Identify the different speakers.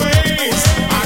Speaker 1: ways.